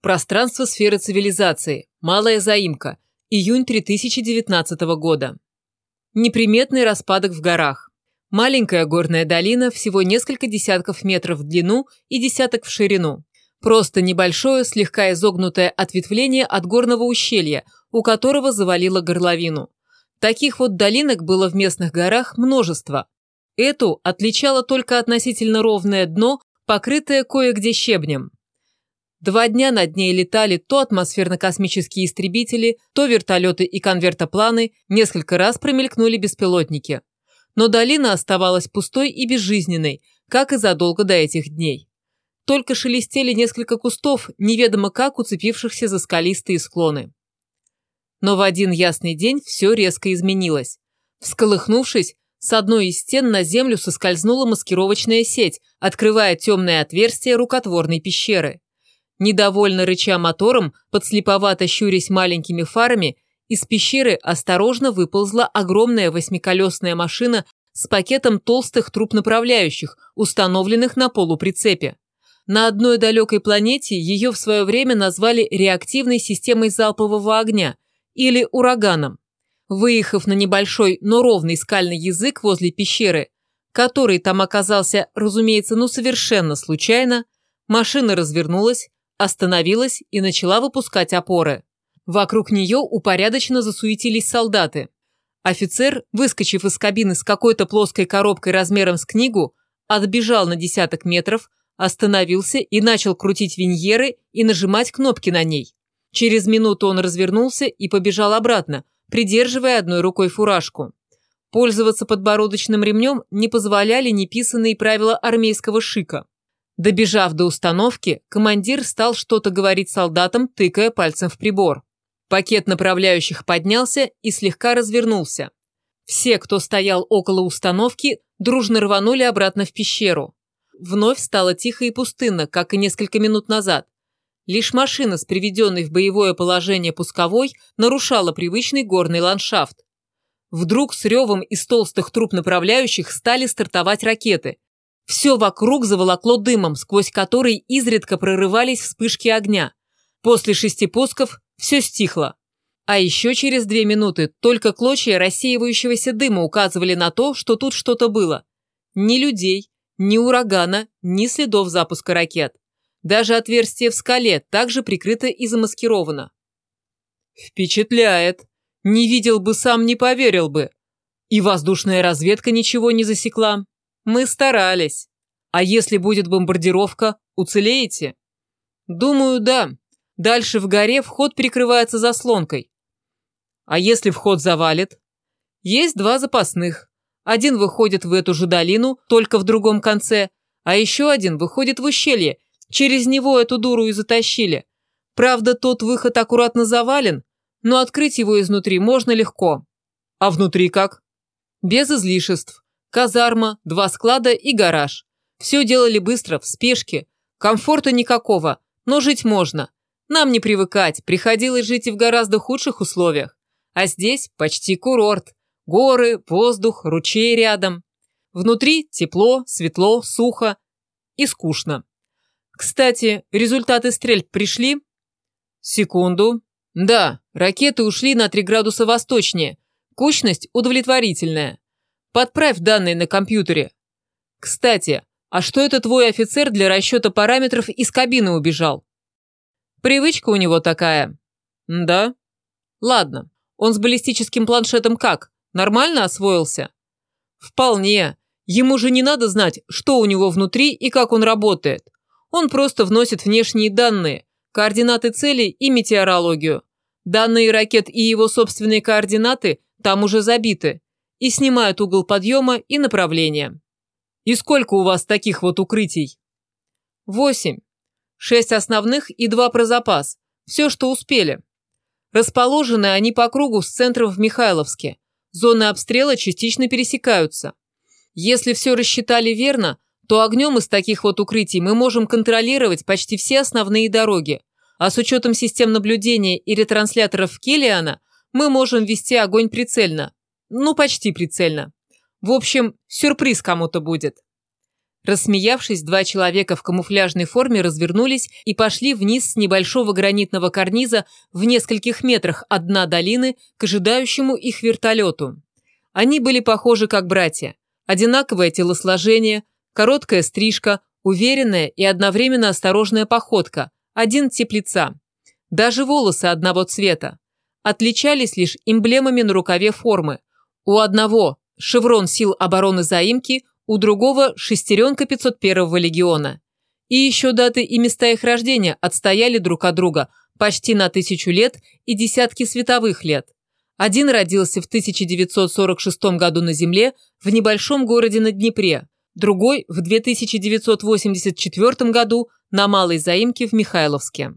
Пространство сферы цивилизации. Малая заимка. Июнь 2019 года. Неприметный распадок в горах. Маленькая горная долина, всего несколько десятков метров в длину и десяток в ширину. Просто небольшое, слегка изогнутое ответвление от горного ущелья, у которого завалило горловину. Таких вот долинок было в местных горах множество. Эту отличало только относительно ровное дно, покрытое кое-где щебнем. Два дня над ней летали то атмосферно-космические истребители, то вертолеты и конвертопланы, несколько раз промелькнули беспилотники. Но долина оставалась пустой и безжизненной, как и задолго до этих дней. Только шелестели несколько кустов, неведомо как уцепившихся за скалистые склоны. Но в один ясный день все резко изменилось. Всколыхнувшись, с одной из стен на землю соскользнула маскировочная сеть, открывая темное отверстие рукотворной пещеры. Недовольно рыча мотором, подслеповато щурясь маленькими фарами, из пещеры осторожно выползла огромная восьмиколесная машина с пакетом толстых труб направляющих, установленных на полуприцепе. На одной далекой планете ее в свое время назвали реактивной системой залпового огня или ураганом. Выехав на небольшой, но ровный скальный язык возле пещеры, который там оказался, разумеется, ну совершенно случайно, машина развернулась, остановилась и начала выпускать опоры. Вокруг нее упорядоченно засуетились солдаты. Офицер, выскочив из кабины с какой-то плоской коробкой размером с книгу, отбежал на десяток метров, остановился и начал крутить виньеры и нажимать кнопки на ней. Через минуту он развернулся и побежал обратно, придерживая одной рукой фуражку. Пользоваться подбородочным ремнем не позволяли неписанные правила армейского шика. Добежав до установки, командир стал что-то говорить солдатам, тыкая пальцем в прибор. Пакет направляющих поднялся и слегка развернулся. Все, кто стоял около установки, дружно рванули обратно в пещеру. Вновь стало тихо и пустынно, как и несколько минут назад. Лишь машина с приведенной в боевое положение пусковой нарушала привычный горный ландшафт. Вдруг с ревом из толстых труб направляющих стали стартовать ракеты – все вокруг заволокло дымом, сквозь который изредка прорывались вспышки огня. После шести пусков все стихло. А еще через две минуты только клочья рассеивающегося дыма указывали на то, что тут что-то было. Ни людей, ни урагана, ни следов запуска ракет. Даже отверстие в скале также прикрыто и замаскировано. Впечатляет. Не видел бы сам, не поверил бы. И воздушная разведка ничего не засекла. Мы старались. А если будет бомбардировка, уцелеете? Думаю, да. Дальше в горе вход перекрывается заслонкой. А если вход завалит? Есть два запасных. Один выходит в эту же долину, только в другом конце, а еще один выходит в ущелье. Через него эту дуру и затащили. Правда, тот выход аккуратно завален, но открыть его изнутри можно легко. А внутри как? Без излишеств. Казарма, два склада и гараж. Все делали быстро, в спешке. Комфорта никакого, но жить можно. Нам не привыкать, приходилось жить и в гораздо худших условиях. А здесь почти курорт. Горы, воздух, ручей рядом. Внутри тепло, светло, сухо и скучно. Кстати, результаты стрельб пришли? Секунду. Да, ракеты ушли на 3 градуса восточнее. Кучность удовлетворительная. Подправь данные на компьютере. Кстати, а что это твой офицер для расчета параметров из кабины убежал? Привычка у него такая. Да? Ладно. Он с баллистическим планшетом как? Нормально освоился? Вполне. Ему же не надо знать, что у него внутри и как он работает. Он просто вносит внешние данные, координаты цели и метеорологию. Данные ракет и его собственные координаты там уже забиты и снимают угол подъема и направления. И сколько у вас таких вот укрытий? Восемь. Шесть основных и два про запас. Все, что успели. Расположены они по кругу с центром в Михайловске. Зоны обстрела частично пересекаются. Если все рассчитали верно, то огнем из таких вот укрытий мы можем контролировать почти все основные дороги. А с учетом систем наблюдения и ретрансляторов Келлиана мы можем вести огонь прицельно, ну, почти прицельно. В общем, сюрприз кому-то будет. Рассмеявшись, два человека в камуфляжной форме развернулись и пошли вниз с небольшого гранитного карниза в нескольких метрах от дна долины к ожидающему их вертолету. Они были похожи как братья. Одинаковое телосложение, короткая стрижка, уверенная и одновременно осторожная походка, один тип лица. Даже волосы одного цвета. Отличались лишь эмблемами на рукаве формы. У одного – шеврон сил обороны заимки, у другого – шестеренка 501-го легиона. И еще даты и места их рождения отстояли друг от друга почти на тысячу лет и десятки световых лет. Один родился в 1946 году на Земле в небольшом городе на Днепре, другой – в 2984 году на Малой Заимке в Михайловске.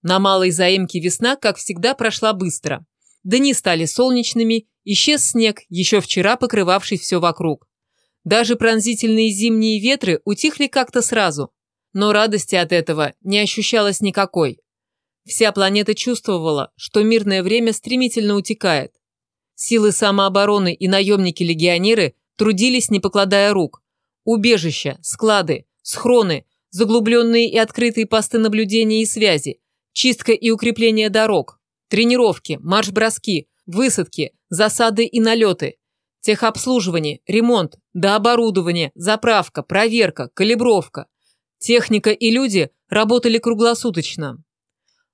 На Малой Заимке весна, как всегда, прошла быстро. Дни стали солнечными, исчез снег, еще вчера покрывавший все вокруг. Даже пронзительные зимние ветры утихли как-то сразу. Но радости от этого не ощущалось никакой. Вся планета чувствовала, что мирное время стремительно утекает. Силы самообороны и наемники-легионеры трудились, не покладая рук. Убежища, склады, схроны, заглубленные и открытые посты наблюдения и связи, чистка и укрепление дорог, тренировки, марш-броски, высадки, засады и налеты, Техобслуживание, ремонт, дооборудование, заправка, проверка, калибровка. Техника и люди работали круглосуточно.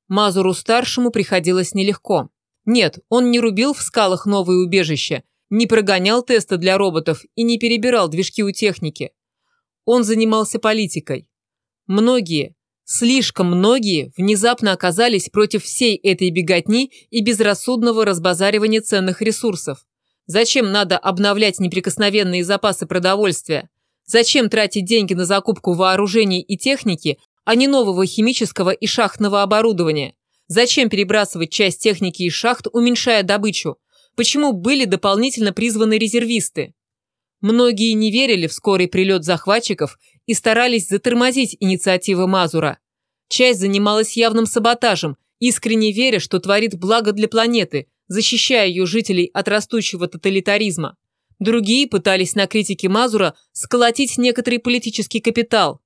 Мазуру-старшему приходилось нелегко. Нет, он не рубил в скалах новые убежища, не прогонял тесты для роботов и не перебирал движки у техники. Он занимался политикой. Многие, слишком многие, внезапно оказались против всей этой беготни и безрассудного разбазаривания ценных ресурсов. Зачем надо обновлять неприкосновенные запасы продовольствия? Зачем тратить деньги на закупку вооружений и техники, а не нового химического и шахтного оборудования? Зачем перебрасывать часть техники из шахт, уменьшая добычу? Почему были дополнительно призваны резервисты? Многие не верили в скорый прилет захватчиков и старались затормозить инициативы Мазура. Часть занималась явным саботажем, искренне веря, что творит благо для планеты, защищая ее жителей от растущего тоталитаризма. Другие пытались на критике Мазура сколотить некоторый политический капитал.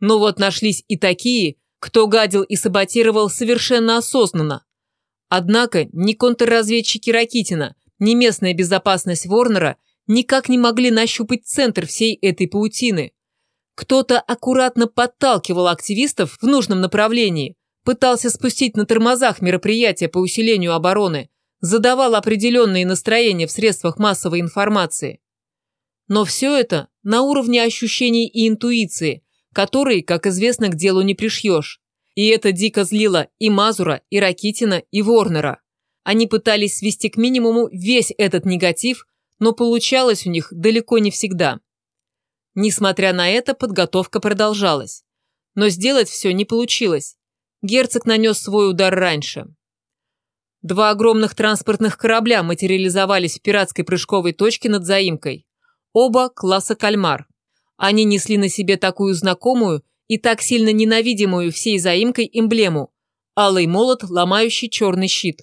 Но вот нашлись и такие, кто гадил и саботировал совершенно осознанно. Однако ни контрразведчики Ракитина, ни местная безопасность Ворнера никак не могли нащупать центр всей этой паутины. Кто-то аккуратно подталкивал активистов в нужном направлении, пытался спустить на тормозах мероприятия по усилению обороны, задавал определенные настроения в средствах массовой информации. Но все это на уровне ощущений и интуиции, которые, как известно, к делу не пришьешь. И это дико злило и Мазура, и Ракитина, и Ворнера. Они пытались свести к минимуму весь этот негатив, но получалось у них далеко не всегда. Несмотря на это, подготовка продолжалась. Но сделать все не получилось. Герцог нанес свой удар раньше. Два огромных транспортных корабля материализовались в пиратской прыжковой точке над заимкой. Оба класса «Кальмар». Они несли на себе такую знакомую и так сильно ненавидимую всей заимкой эмблему – алый молот, ломающий черный щит.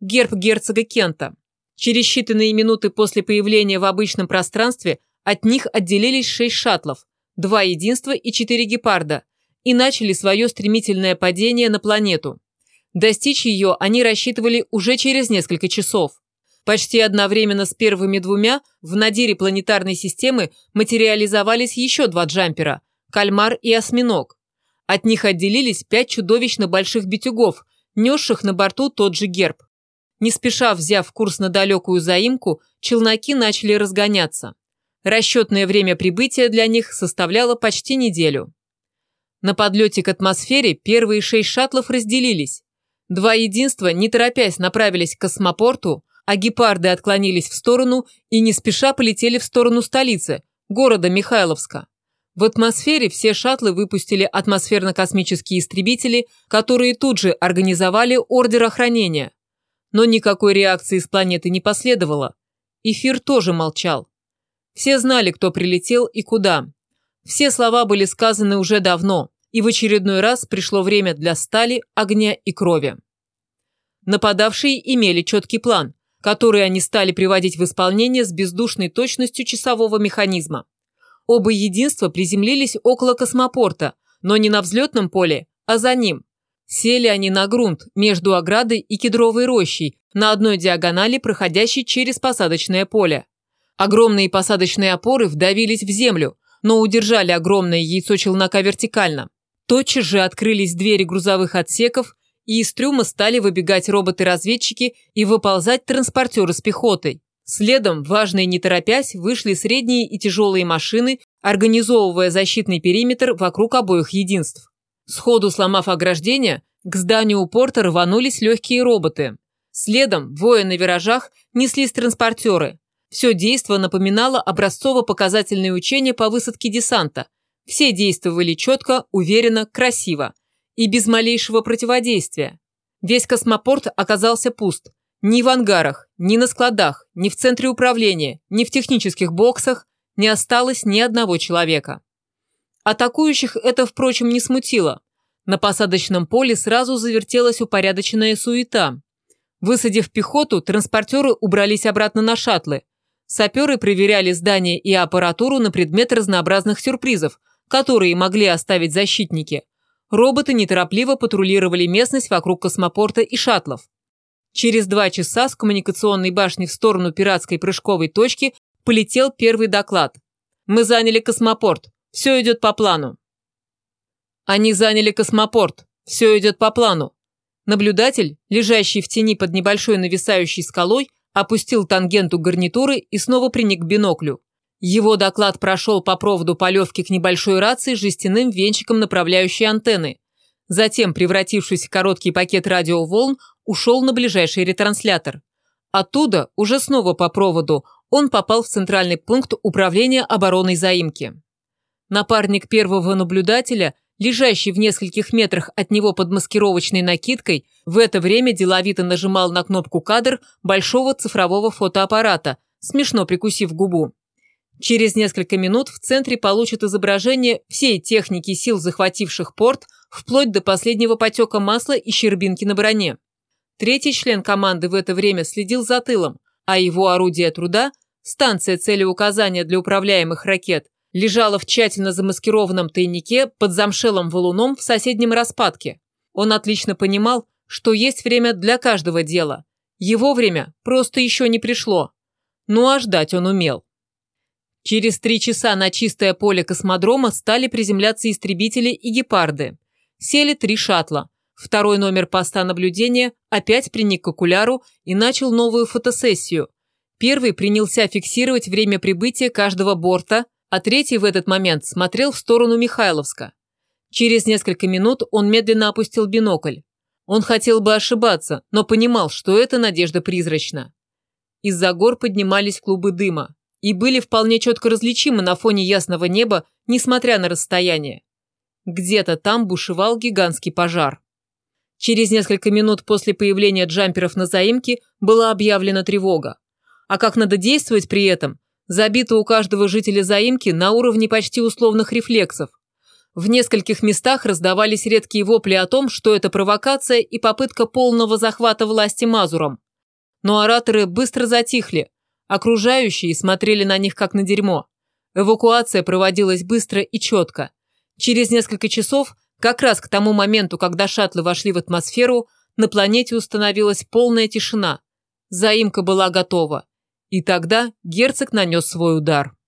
Герб герцога Кента. Через считанные минуты после появления в обычном пространстве от них отделились шесть шаттлов, два единства и четыре гепарда, и начали свое стремительное падение на планету. Достичь ее они рассчитывали уже через несколько часов. Почти одновременно с первыми двумя в надире планетарной системы материализовались еще два джампера – кальмар и осьминог. От них отделились пять чудовищно больших битюгов, несших на борту тот же герб. Не спеша взяв курс на далекую заимку, челноки начали разгоняться. Расчетное время прибытия для них составляло почти неделю. На подлете к атмосфере первые шесть шаттлов разделились. Два единства, не торопясь, направились к космопорту, а гепарды отклонились в сторону и не спеша полетели в сторону столицы, города Михайловска. В атмосфере все шаттлы выпустили атмосферно-космические истребители, которые тут же организовали ордер охранения. Но никакой реакции с планеты не последовало. Эфир тоже молчал. Все знали, кто прилетел и куда. Все слова были сказаны уже давно и в очередной раз пришло время для стали, огня и крови. Нападавшие имели четкий план, который они стали приводить в исполнение с бездушной точностью часового механизма. Оба единства приземлились около космопорта, но не на взлетном поле, а за ним. Сели они на грунт между оградой и кедровой рощей на одной диагонали, проходящей через посадочное поле. Огромные посадочные опоры вдавились в землю, но удержали огромное яйцо челнока вертикально. Тотчас же открылись двери грузовых отсеков, и из трюма стали выбегать роботы-разведчики и выползать транспортеры с пехотой. Следом, важно и не торопясь, вышли средние и тяжелые машины, организовывая защитный периметр вокруг обоих единств. Сходу сломав ограждение, к зданию порта рванулись легкие роботы. Следом, воя на виражах, неслись транспортеры. Все действо напоминало образцово-показательные учения по высадке десанта. Все действовали четко, уверенно, красиво. И без малейшего противодействия. Весь космопорт оказался пуст. Ни в ангарах, ни на складах, ни в центре управления, ни в технических боксах не осталось ни одного человека. Атакующих это, впрочем, не смутило. На посадочном поле сразу завертелась упорядоченная суета. Высадив пехоту, транспортеры убрались обратно на шаттлы. Саперы проверяли здание и аппаратуру на предмет разнообразных сюрпризов, которые могли оставить защитники. Роботы неторопливо патрулировали местность вокруг космопорта и шаттлов. Через два часа с коммуникационной башни в сторону пиратской прыжковой точки полетел первый доклад. «Мы заняли космопорт. Все идет по плану». «Они заняли космопорт. Все идет по плану». Наблюдатель, лежащий в тени под небольшой нависающей скалой, опустил тангенту гарнитуры и снова приник к биноклю. Его доклад прошел по проводу полевки к небольшой рации с жестяным венчиком направляющей антенны. Затем, превратившись в короткий пакет радиоволн, ушел на ближайший ретранслятор. Оттуда, уже снова по проводу, он попал в центральный пункт управления обороной заимки. Напарник первого наблюдателя, лежащий в нескольких метрах от него под маскировочной накидкой, в это время деловито нажимал на кнопку «Кадр» большого цифрового фотоаппарата, смешно прикусив губу. Через несколько минут в центре получат изображение всей техники сил, захвативших порт, вплоть до последнего потека масла и щербинки на броне. Третий член команды в это время следил за тылом, а его орудие труда, станция целеуказания для управляемых ракет, лежала в тщательно замаскированном тайнике под замшелым валуном в соседнем распадке. Он отлично понимал, что есть время для каждого дела. Его время просто еще не пришло. Ну а ждать он умел. Через три часа на чистое поле космодрома стали приземляться истребители и гепарды. Сели три шаттла. Второй номер поста наблюдения опять приник к окуляру и начал новую фотосессию. Первый принялся фиксировать время прибытия каждого борта, а третий в этот момент смотрел в сторону Михайловска. Через несколько минут он медленно опустил бинокль. Он хотел бы ошибаться, но понимал, что это надежда призрачна. Из-за гор поднимались клубы дыма и были вполне четко различимы на фоне ясного неба, несмотря на расстояние. Где-то там бушевал гигантский пожар. Через несколько минут после появления джамперов на заимке была объявлена тревога. А как надо действовать при этом, забито у каждого жителя заимки на уровне почти условных рефлексов. В нескольких местах раздавались редкие вопли о том, что это провокация и попытка полного захвата власти Мазуром. Но ораторы быстро затихли, Окружающие смотрели на них как на дерьмо. Эвакуация проводилась быстро и четко. Через несколько часов, как раз к тому моменту, когда шаттлы вошли в атмосферу, на планете установилась полная тишина. Заимка была готова. И тогда герцог нанес свой удар.